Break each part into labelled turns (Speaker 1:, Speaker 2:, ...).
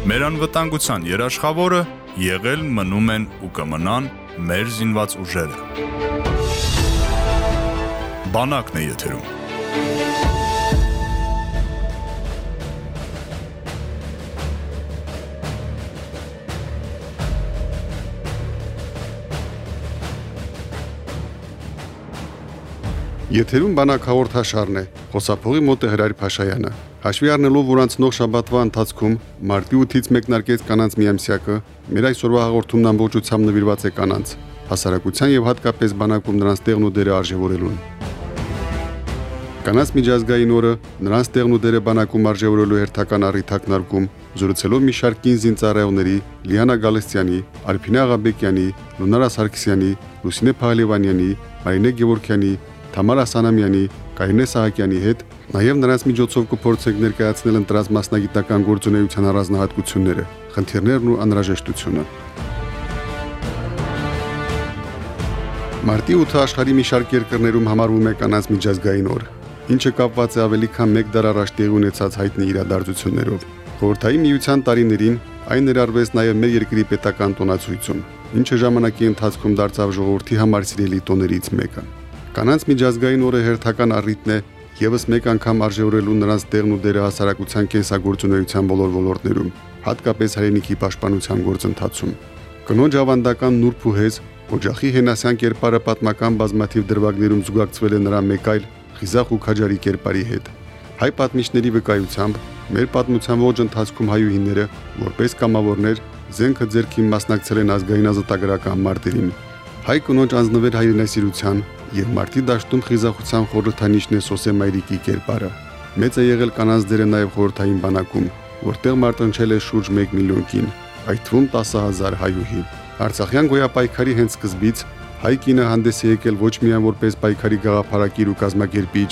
Speaker 1: Մեր անվտանգության երաշխավորը եղել մնում են ու կմնան մեր զինված ուժերը։ Բանակն է եթերում։
Speaker 2: Եթերում բանակ հաղորդաշարն է։ Խոսափողի մոտ է Հրայր Փաշայանը։ Հաշվի առնելով, որ անցնող շաբաթվա ընթացքում մարտի 8-ից մեկնարկեց կանանց միամսյակը, մեր այսօրվա հաղորդումն ամբողջությամբ նվիրված է կանանց, հասարակության եւ հատկապես բանակում նրանց տեղն ու դերը արժևորելուն։ Կանանց միջազգային օրը նրանց տեղն ու դերը բանակում արժևորելու հերթական առիթակնարկում զրուցելով մի շարք կին զինծառայողների Լիանա Գալստյանի, Արփինե Աղաբեկյանի, Լունարա Սարգսյանի, Լուսինե Փաղալևանյանի, Մարինե Գևորքյանի, Թամարա Սանամյանի, Կարինե Սահակյանի հետ, նաև նրանց միջոցով կփորձենք ներկայացնել ընտրած մասնագիտական գործունեության առանձնահատկությունները, խնդիրներն ու անհրաժեշտությունը։ Մարտի 8-ը աշխարհի մի շարք երկրներում համարվում է կանանց միջազգային օր, ինչը կապված է ավելի քան 1 դար առաջ տեղի ունեցած հայտնի իրադարձություններով։ Խորհրդային միության տարիներին այն ներառվեց նաև մեր երկրի պետական տոնացույցում, ինչը ժամանակի ընթացքում դարձավ ժողովրդի համար սիրելի տոներից մեկը։ Կանանց միջազգային օրը հերթական առիթն է եւս մեկ անգամ արժեորելու նրանց տեղն ու դերը հասարակության կենսագործունեության բոլոր ոլորտներում, հատկապես հայրենիքի պաշտպանության գործընթացում։ Կնոջ ավանդական նուրբ ու հեզ օջախի հենասյան կերպարը պատմական բազմաթիվ դրվագներում զուգակցվել է նրա մեկ այլ խիզախ ու քաջարի կերպարի հետ։ Հայ պատմիչների վկայությամբ մեր պատմության ողջ ընթացքում հայուհիները որպես կամավորներ զենքը ձերքին մասնակցել են ազգային ազատագրական մարտերին։ Հայ կնոջ անձնվեր հայրենասիրության, եւ մարտի դաշտում խիզախության խորհրդանիշն է Սոսե Մայրիկի կերպարը։ Մեծ է եղել կանանց դերը նաեւ խորհրդային բանակում, որտեղ մարտնչել է շուրջ 1 միլիոն կին, այդ թվում 10000 հայուհի։ Արցախյան գոյապայքարի հենց սկզբից հայ կինը հանդես է եկել ոչ միայն որպես պայքարի գաղափարակիր ու կազմակերպիչ,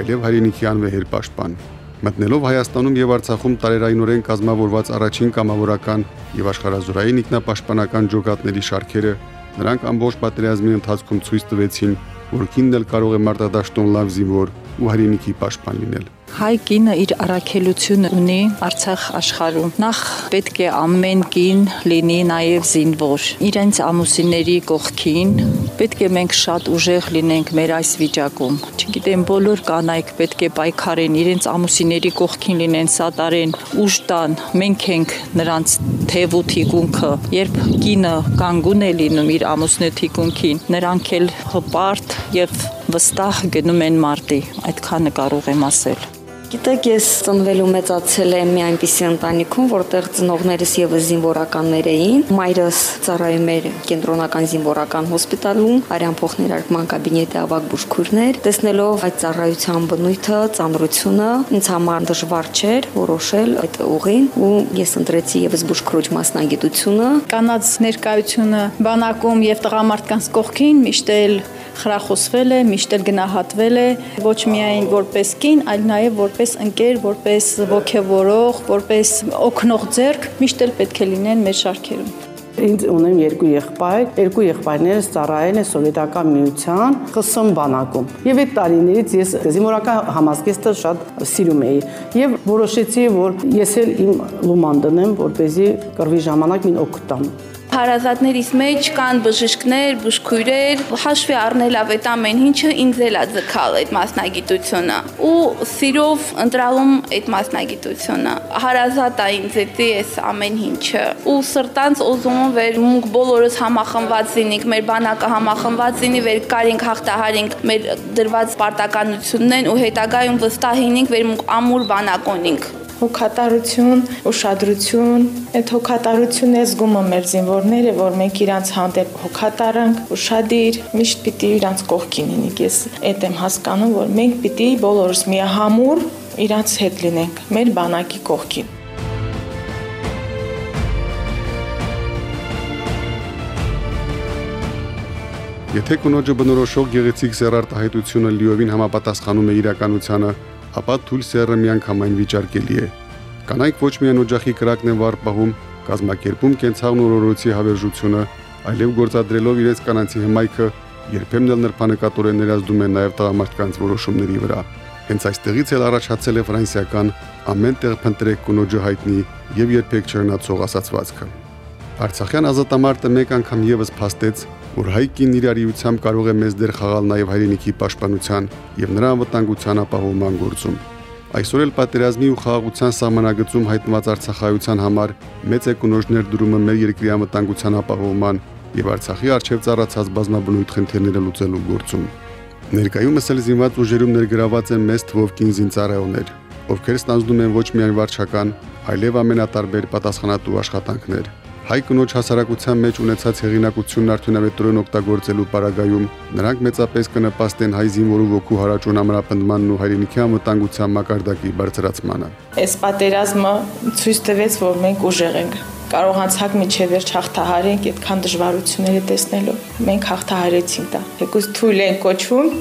Speaker 2: այլև հայրենիքի անվեհեր պաշտպան։ Մտնելով Հայաստանում եւ Արցախում տարերայնորեն կազմավորված առաջին կամավորական եւ աշխարհազորային ինքնապաշտպանական ջոկատների շարքերը նրանք ամբողջ պատերազմի ընթացքում ցույց տվեցին, որ կինն էլ կարող է մարտադաշտում լավ զինվոր ու հայրենիքի պաշտպան լինել։
Speaker 3: Հայ կինը իր առաքելությունը ունի Արցախ աշխարհում։ Նախ պետք է ամեն կին լինի նաև զինվոր։ Իրենց ամուսինների կողքին պետք է մենք շատ ուժեղ լինենք մեր այս վիճակում։ Չգիտեմ, բոլոր կանայք պետք է պայքարեն, իրենց ամուսինների կողքին լինեն, սատարեն, ուժ տան։ Մենք ենք նրանց թև ու թիկունքը։ Երբ կինը կանգուն է լինում իր ամուսնու թիկունքին, նրանք էլ հպարտ եւ վստահ գնում են մարտի։ Այդքանը կարող եմ ասել։
Speaker 4: Գիտեք, ես ծնվել ու մեծացել եմ մի այնպիսի ընտանիքում, որտեղ ծնողներս եւս զինվորական էին։ Մայրս ծառայում էր կենտրոնական զինվորական հոսպիտալում, արյան փոխներարկման կաբինետի ավագ բուժքույրներ։ Տեսնելով այդ ծառայության բնույթը, ծանրությունը, ինձ համար դժվար չէր որոշել այդ ուղին ու ես ընտրեցի եւս բուժքրոջ մասնագիտությունը։
Speaker 5: Կանաց ներկայությունը բանակում եւ տղամարդկանց կողքին միշտ էլ խրախուսվել է, միշտ էլ գնահատվել է ոչ միայն որպես կին, այլ նաև որպես ընկեր, որպես ողջևորող, որպես օգնող ձեռք, միշտ էլ պետք է լինեն մեր շարքերում։
Speaker 6: Ինձ ունեմ երկու եղբայր, երկու եղբայրներս ծառայել են սովետական միության ԽՍՀՄ բանակում։ Եվ այդ տարիներից ես զինվորական համազգեստը շատ սիրում էի եւ որոշեցի, որ ես էլ իմ լուման դնեմ, որ เป զի կռվի ժամանակ մին օգուտ տամ
Speaker 7: հարազատներիս մեջ կան բժիշկներ, բուժքույրեր, հաշվի առնելով այդ ամեն ինչը ինձ էլ է ձգալ այդ մասնագիտությունը ու սիրով ընտրալում այդ մասնագիտությունը։ Հարազատ է ինձ էտի էս ամեն ինչը ու սրտանց եմ վեր մունք բոլորս համախմբված լինենք, մեր բանակը համախմբված լինի, վեր կարինք հաղթահարենք մեր դրված պարտականություններն ու հետագայում վստահ լինենք, վեր մունք ամուր բանակ ունենք
Speaker 5: հոգատարություն, ուշադրություն, այդ հոգատարությունն է զգում մեր զինվորները, որ մենք իրանց հանդեպ հոգատար ենք, ուշադիր, միշտ պիտի իրանց կողքին լինենք։ Ես այդ եմ հասկանում, որ մենք պիտի բոլորս միահամուր իրանց հետ լինենք, մեր բանակի կողքին։
Speaker 2: Եթե կնոջը բնորոշող գեղեցիկ սերարտահայտությունը լիովին համապատասխանում է իրականությանը, ապա թույլ սերը միանգամայն վիճարկելի է։ Կանայք ոչ միայն օջախի կրակն են վառ պահում, կազմակերպում կենցաղն օրորոցի հավերժությունը, այլև գործադրելով իրենց կանանցի հմայքը, երբեմն էլ նրբանկատորեն ներազդում են նաև տղամարդկանց որոշումների վրա։ Հենց այստեղից էլ առաջացել է ֆրանսիական ամեն տեղ փնտրեք կնոջը հայտնի եւ երբեք չհնացող ասացվածքը։ Արցախյան ազատամարտը մեկ անգամ եւս փաստեց, որ հայկին իր արիությամբ կարող է մեզ դեր խաղալ նաեւ հայրենիքի պաշտպանության եւ նրա անվտանգության ապահովման գործում։ Այսօր էլ պատերազմի ու խաղաղության սահմանագծում հայտնված Արցախայության համար մեծ է կնոջ ներդրումը մեր երկրի անվտանգության ապահովման եւ Արցախի արչեւ ծառացած բազմաբնույթ խնդիրները լուծելու գործում։ Ներկայումս էլ զինված ուժերում ներգրաված են մեծ թվով կին զինծառայողներ, ովքեր ստանձնում են ոչ միայն վարչական, այլև ամենատարբեր պատասխանատու աշխատանքներ։ Հայ կնոջ հասարակության մեջ ունեցած հեղինակությունն արդյունավետորեն օգտագործելու պարագայում նրանք մեծապես կնպաստեն հայ զինվորու ոգու հարաճուն ամրապնդմանն ու հայրենիքի անվտանգության մակարդակի բարձրացմանը։
Speaker 5: Այս պատերազմը ցույց տվեց, որ մենք ուժեղ ենք կարողացանք միջև վերջ հաղթահարենք այդքան դժվարությունները տեսնելով։ Մենք հաղթահարեցինք դա։ Եկուս թույլ են կոչվում,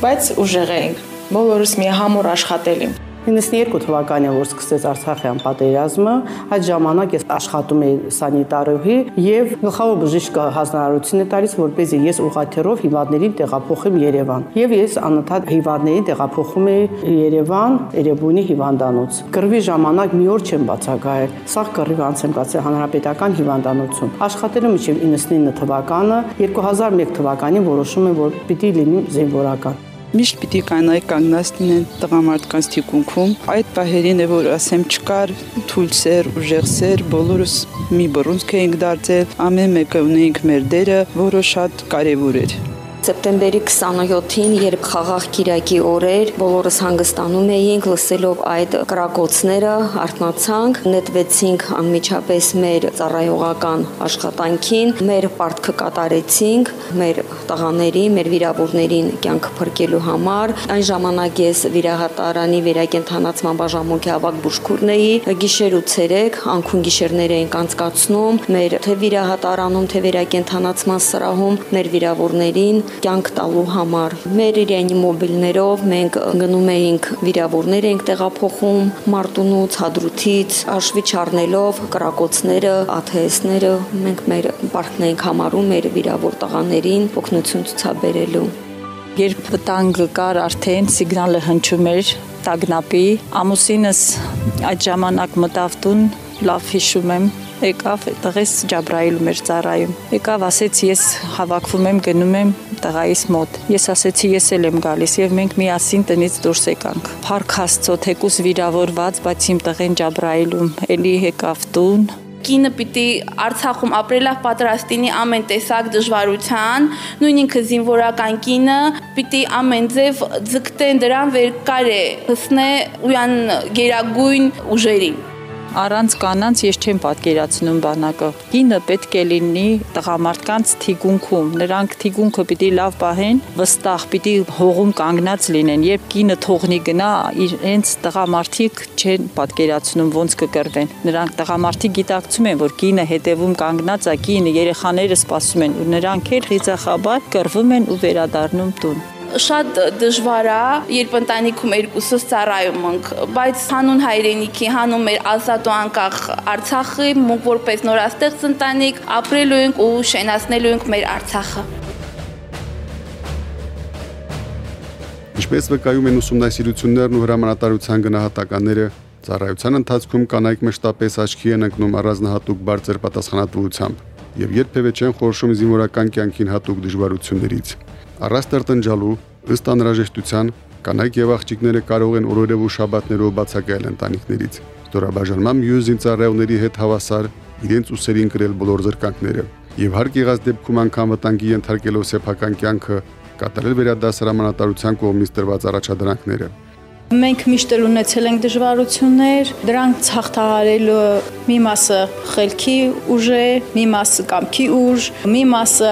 Speaker 5: բայց ուժեղ ենք։ Բոլորս միահամուռ աշխատել ենք։
Speaker 6: 92 թվականին որ սկսեց Արցախյան պատերազմը, այդ ժամանակ ես աշխատում էի սանիտարոհի եւ գլխավոր բժիշկը հանրարարություն է տալիս, որպեսզի ես ուղղաթիռով հիվանդներին տեղափոխեմ Երևան։ Եվ ես անընդհատ հիվանդներին տեղափոխում էի Երևան, Երևանի հիվանդանոց։ Կռվի ժամանակ մի օր չեմ բացակայել։ Սա կռիվ անց եմ կացել հանրապետական հիվանդանոցում։ Աշխատել եմ մինչև 99 թվականը, 2001 թվականին որոշում եմ, որ պիտի լինեմ զինվորական
Speaker 8: միշտ պիտի կանայք կանգնած լինեն տղամարդկանց թիկունքում։ Այդ պահերին է որ ասեմ չկար թույլ սեր, ուժեղ սեր, բոլորս մի բռունցք էինք դարձել, ամեն մեկը ունեինք մեր դերը, որը շատ կարևոր էր
Speaker 4: սեպտեմբերի 27-ին, երբ խաղաղ Կիրակի օրեր, բոլորս հանգստանում էինք, լսելով այդ կրակոցները, արթնացանք, նետվեցինք անմիջապես մեր ծառայողական աշխատանքին, մեր պարտքը կատարեցինք, մեր տղաների, մեր վիրավորներին կյանքը փրկելու համար։ Այն ժամանակ ես վիրահատարանի վերակենդանացման բաժանմունքի ավակ բուժքուրն էի, գիշեր ու ցերեկ անքուն գիշերներ էինք անցկացնում մեր թե վիրահատարանում, թե վերակենդանացման սրահում մեր վիրավորներին կյանք տալու համար։ Մեր ռեանիմոբիլներով մենք գնում էինք վիրավորներ էինք տեղափոխում Մարտունուց, Հադրութից, աշվի չառնելով կրակոցները, ԱԹՍ-ները, մենք մեր պարտքն էինք համարում մեր վիրավոր տղաներին օգնություն ցուցաբերելու
Speaker 3: երբ վտանգը կար արդեն սիգնալը հնչում էր տագնապի ամուսինս այդ ժամանակ մտավ տուն լավ հիշում եմ եկավ տղես Ջաբրայիլում էր ծառայում։ Եկավ ասեց ես հավաքվում եմ գնում եմ տղայիս մոտ։ Ես ասեցի ես էլ եմ գալիս եւ մենք միասին տնից դուրս եկանք։ Փառք Աստծո թեկուս վիրավորված, բայց իմ տղեն Ջաբրայիլում էլի եկավ տուն,
Speaker 7: կինը պիտի Արցախում ապրելավ պատրաստինի ամեն տեսակ դժվարության, նույն ինքը զինվորական կինը պիտի ամեն ձև ձգտեն դրան վեր կարե հսնե ույան գերագույն ուժերին
Speaker 3: Առանց կանանց ես չեմ պատկերացնում բանակը։ Կինը պետք է լինի տղամարդկանց թիգունքում։ Նրանք թիգունքը պիտի լավ պահեն, վստահ պիտի հողում կանգնած լինեն։ Երբ կինը թողնի գնա, իրենց տղամարդիկ չեն պատկերացնում ոնց կկրվեն։ Նրանք տղամարդիկ գիտակցում են, որ կինը հետևում կանգնած է, կինը երեխաները սպասում են ու նրանք էլ խիզախաբար կռվում են ու վերադառնում տուն
Speaker 7: շատ դժվար է, երբ ընտանիքում երկուսս ծառայում ենք, բայց հանուն հայրենիքի, հանուն մեր ազատ ու անկախ Արցախի, մենք որպես նորաստեղծ ընտանիք ապրելու ենք ու շենացնելու ենք մեր Արցախը։
Speaker 2: Ինչպես վկայում են ուսումնասիրություններն ու հրամանատարության գնահատականները, ծառայության ընթացքում կանայք մշտապես աչքի են ընկնում առանձնահատուկ բարձր պատասխանատվությամբ եւ երբևէ չեն խորշում զինվորական կյանքին հատուկ դժվարություններից։ Առանց տրտնջալու, ըստ անհրաժեշտության, կանայք եւ աղջիկները կարող են օրերով ու շաբաթներով բացակայել ընտանիքներից։ Ստորաբաժանման մյուս զինծառայողների հետ հավասար իրենց ուսերին կրել բոլոր զրկանքները եւ հարկ եղած դեպքում անգամ վտանգի ենթարկելով սեփական կյանքը կատարել վերադասարամանատարության կողմից տրված առաջադրանքները։
Speaker 9: Մենք միշտ էլ ունեցել ենք դժվարություններ, դրանք հաղթահարելու մի մասը խելքի ուժ է, մի մասը կամքի ուժ, մի մասը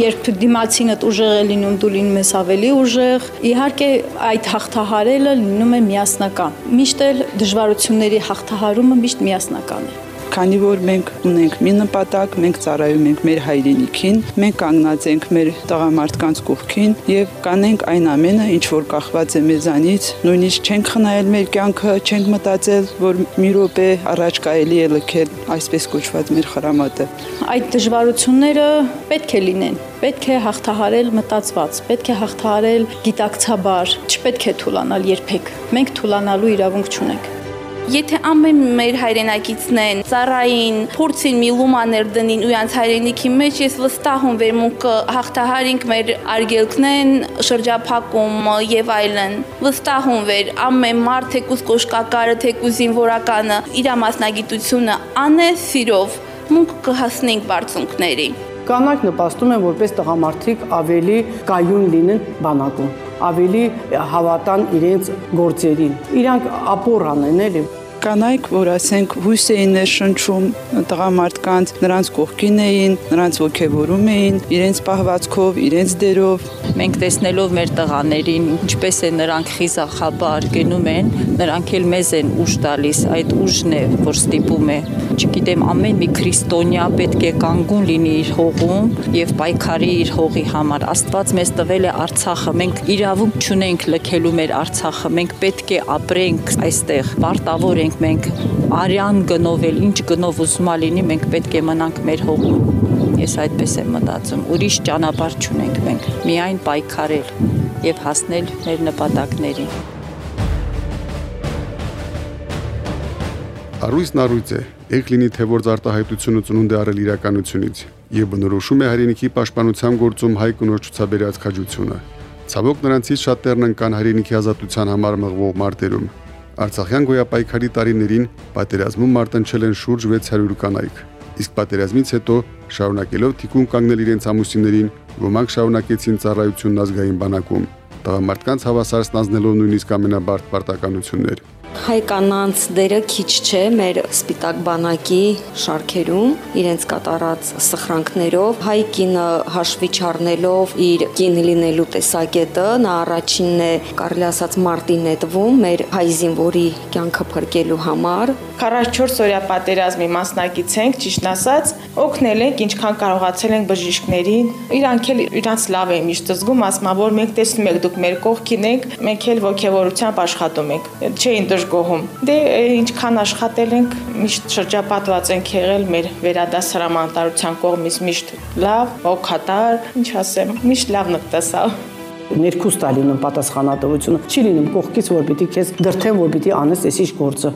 Speaker 9: երբ դիմացինդ ուժեղ է լինում, դու լինում ես ավելի ուժեղ։ Իհարկե այդ հաղթահարելը լինում է միասնական։ Միշտ էլ դժվարությունների հաղթահարումը միշտ միասնական է
Speaker 8: քանի որ մենք ունենք մի նպատակ, մենք ծառայում ենք մեր հայրենիքին, մենք կանգնած ենք մեր տղամարդկանց կողքին եւ կանենք այն ամենը, ինչ որ կախված է մեզանից, նույնիսկ չենք խնայել մեր կյանքը, չենք մտածել, որ մի րոպե առաջ կարելի է լքել այսպես կոչված մեր խրամատը։
Speaker 9: Այդ դժվարությունները պետք է լինեն պետք է հաղթահարել մտածված, պետք է հաղթահարել գիտակցաբար, չպետք է թուլանալ երբեք։ Մենք թուլանալու իրավունք չունենք։
Speaker 7: Եթե ամեն մեր հայրենակիցներն ծառային, փորձին մի լումաներ դնին ու յանց հայրենիքի մեջ, ես վստահ եմ վերմունքը հաղթահարինք մեր արգելքներն, շրջափակում եւ այլն։ Վստահ եմ վեր ամեն մարդ թեկուզ կոշկակարը, թեկուզ զինվորականը իր մասնագիտությունը անե սիրով մունք կհասնենք բարձունքների։
Speaker 6: Կանայք նպաստում են որպես տղամարդիկ ավելի կայուն լինեն բանակում, ավելի հավատան իրենց գործերին։ Իրանք ապոր անեն էլի
Speaker 8: կանայք, որ ասենք հույս էին ներշնչում տղամարդկանց, նրանց կողքին էին, նրանց ողջևորում էին, իրենց պահվածքով, իրենց դերով։
Speaker 3: Մենք տեսնելով մեր տղաներին, ինչպես է նրանք խիզախաբար գնում են, նրանք էլ մեզ են ուժ տալիս, այդ ուժն է, որ ստիպում է։ Չգիտեմ, ամեն մի քրիստոնյա պետք է կանգուն լինի իր հողում եւ պայքարի իր հողի համար։ Աստված մեզ տվել է Արցախը, մենք իրավունք չունենք լքելու մեր Արցախը, մենք պետք է ապրենք այստեղ, պարտավոր ենք մենք արյան գնով էլ ինչ գնով ուզում լինի, մենք պետք է մնանք մեր հողում։ Ես այդպես եմ մտածում։ Ուրիշ ճանապարհ չունենք մենք, միայն պայքարել եւ հասնել մեր նպատակներին։
Speaker 2: Արույցն առույց է, եք լինի թե որ արտահայտությունը ծնունդ է արել իրականությունից եւ բնորոշում է հայրենիքի պաշտպանության գործում հայ կնոջ ցուցաբերած քաջությունը։ Ցավոք նրանցից շատերն կան հայրենիքի ազատության համար մղվող մարտերում, Արցախյան գոյապայքարի տարիներին պատերազմում մարտնչել են շուրջ 600 կանայք։ Իսկ պատերազմից հետո, շարունակելով թիկուն կանգնել իրենց ամուսիններին, ոմանք շարունակեցին ծառայությունն ազգային բանակում։ Տղամարդկանց հավասար ստանձնելով նույնիսկ ամենաբարդ պարտականություններ
Speaker 4: հայ կանանց դերը քիչ չէ մեր սպիտակ բանակի շարքերում իրենց կատարած սխրանքներով հայ կինը հաշվի չառնելով իր կին լինելու տեսակետը նա առաջինն է կարելի ասած մարտի նետվում մեր հայ զինվորի կյանքը փրկելու համար
Speaker 5: 44 օրյա պատերազմի մասնակից ենք ճիշտ ասած օգնել ենք ինչքան կարողացել ենք բժիշկներին իրանք էլ իրանց լավ են միշտ զգում ասма որ մենք տեսնում եք դուք մեր կողքին եք մենք էլ ողջավորությամբ աշխատում ենք չէին դժ գոհում։ Դե ինչքան աշխատել ենք, միշտ շրջապատված ենք եղել մեր վերադասարամանտարության կողմից միշտ լավ, օգտատար, ինչ ասեմ, միշտ լավն տեսա
Speaker 6: ներքուս տա լինում պատասխանատվությունը չի լինում կողքից որ պիտի քեզ դրթեն որ պիտի անես այսիշ գործը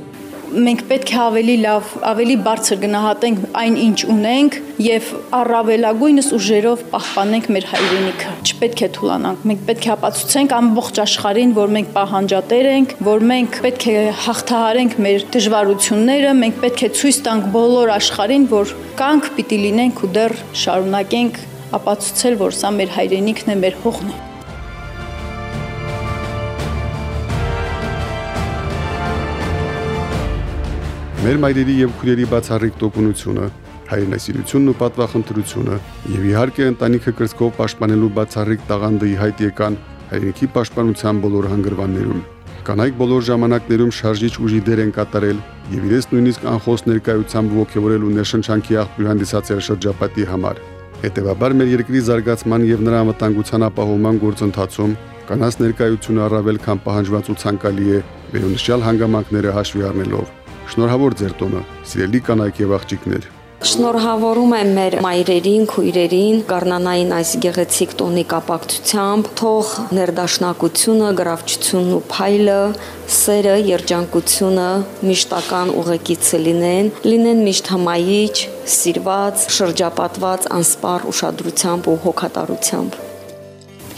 Speaker 9: մենք պետք է ավելի լավ, ավելի բարձր գնահատենք այն ինչ ունենք եւ առավելագույնս ուժերով պահպանենք մեր հայրենիքը։ Չպետք է թուլանանք։ Մենք պետք է ապացուցենք ամբողջ աշխարհին, որ մենք պահանջատեր ենք, որ մենք պետք է հաղթահարենք մեր դժվարությունները, մենք պետք է ցույց տանք բոլոր աշխարհին, որ կանք պիտի լինենք ու դեռ շարունակենք ապացուցել, որ սա մեր հայրենիքն է, մեր հողն է։
Speaker 2: Մեր մայրերի եւ քույրերի բացառիկ տոկունությունը, հայրենասիրությունն ու պատվախնդրությունը եւ իհարկե ընտանիքը կրծքով պաշտպանելու բացառիկ տաղանդը ի հայտ եկան հայրենիքի պաշտպանության բոլոր հանգրվաններում։ Կանայք բոլոր ժամանակներում շարժիչ ուժի դեր են կատարել եւ իրենց նույնիսկ անխոս ներկայությամբ ողջևորել ու ներշնչանքի աղբյուր հանդիսացել շրջապատի համար։ Հետևաբար մեր երկրի զարգացման եւ նրա անվտանգության ապահովման գործընթացում կանանց ներկայությունը առավել քան պահանջված ու ցանկալի է վերոնշյալ հանգամանքները հաշվի առնելով։ Շնորհավոր ձեր տոնը, սիրելի կանայք եւ աղջիկներ։
Speaker 4: Շնորհավորում եմ մեր մայրերին, քույրերին Գառնանային այս գեղեցիկ տոնի կապակցությամբ թող ներդաշնակությունը, գրավչությունն ու փայլը, սերը, երջանկությունը միշտական ուղեկիցը լինեն, լինեն միշտ հմայիչ, սիրված, շրջապատված անսպառ ուշադրությամբ ու հոգատարությամբ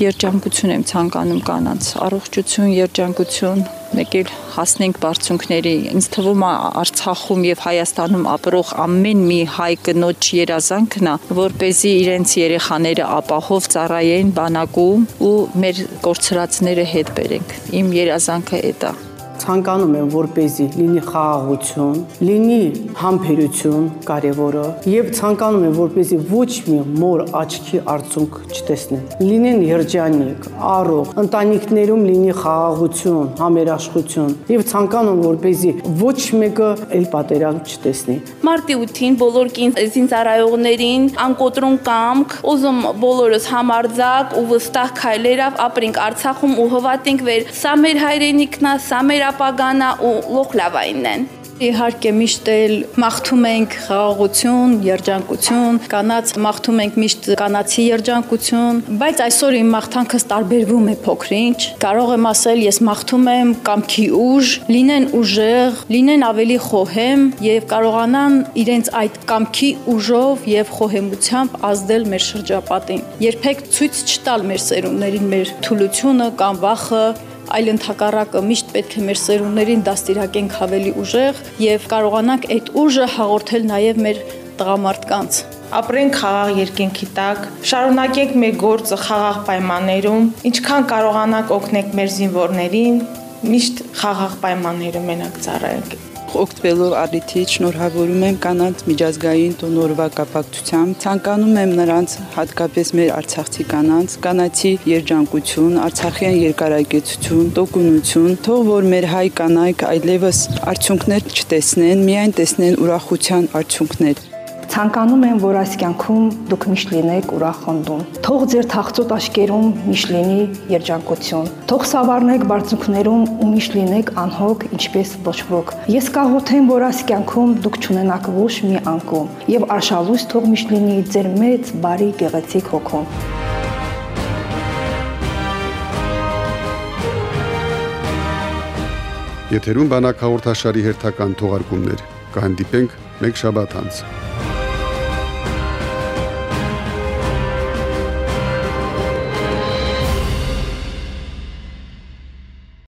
Speaker 3: երջանկություն եմ ցանկանում կանանց, առողջություն, երջանկություն, մեկ էլ հասնենք բարձունքների։ Ինձ թվում է Արցախում եւ Հայաստանում ապրող ամեն մի հայ կնոջ երազանքն է, որ เป զի իրենց երեխաները ապահով ծառայեն բանակում ու մեր կորցրածները հետ բերենք։ Իմ երազանքը է դա
Speaker 6: ցանկանում եմ, որպեսզի լինի խաղաղություն, լինի համբերություն կարևորը եւ ցանկանում եմ, որպեսզի ոչ մի մոր աչքի արցունք չտեսնեն։ Լինեն երջանիկ, առող, ընտանիքներում լինի խաղաղություն, համերաշխություն եւ ցանկանում որպեսզի ոչ մեկը այլ պատերազմ չտեսնի։
Speaker 7: Մարտի 8-ին բոլոր զինծառայողներին անկոտրուն կամք, ուզում բոլորս համարձակ ու վստահ քայլերով ապրենք Արցախում ու հովատենք վեր։ Սա մեր հայրենիքն է, սա մեր ապագան է ու լոխ լավայինն են։
Speaker 9: Իհարկե միշտ էլ մաղթում ենք խաղաղություն, երջանկություն, կանաց մաղթում ենք միշտ կանացի երջանկություն, բայց այսօր իմ մաղթանքս տարբերվում է փոքրինչ։ Կարող եմ ասել, ես մաղթում եմ կամքի ուժ, լինեն ուժեղ, լինեն ավելի խոհեմ եւ կարողանան իրենց այդ կամքի ուժով եւ խոհեմությամբ ազդել մեր շրջապատին։ Երբեք ցույց չտալ մեր սերունդներին մեր թուլությունը կամ վախը, այլ ընդհակառակը միշտ պետք է մեր սերունդներին դաստիարակենք ավելի ուժեղ եւ կարողանանք այդ ուժը հաղորդել նաեւ մեր տղամարդկանց
Speaker 5: ապրենք խաղաղ երկինքի տակ, շարունակենք մեր գործը խաղաղ պայմաններում, ինչքան կարողանանք օգնենք մեր զինվորներին, միշտ խաղաղ պայմաններում մենակ ծառայենք
Speaker 8: օգտվելով առիթից շնորհավորում եմ կանանց միջազգային տոնորվա կապակցությամբ ցանկանում եմ նրանց հատկապես մեր արցախցի կանանց կանացի երջանկություն, արցախյան երկարակեցություն, տոկունություն, թող որ մեր հայ կանայք այլևս արդյունքներ չտեսնեն, միայն տեսնեն ուրախության արդյունքներ
Speaker 10: Ցանկանում եմ, որ այս կյանքում դուք միշտ լինեք ուրախնդուն։ Թող ձեր թաղծոտ աշկերում միշտ լինի երջանկություն։ Թող սավառնեք բարձունքներում ու միշտ լինեք անհոգ, ինչպես ոչ ոք։ Ես կաղոթեմ, որ այս կյանքում դուք ճունենաք ոչ մի անկում եւ արշալույս թող միշտ լինի ձեր մեծ, բարի, գեղեցիկ հոգում։
Speaker 2: Եթերում բանակ հաղորդաշարի հերթական թողարկումներ։ Կհանդիպենք մեկ շաբաթ անց։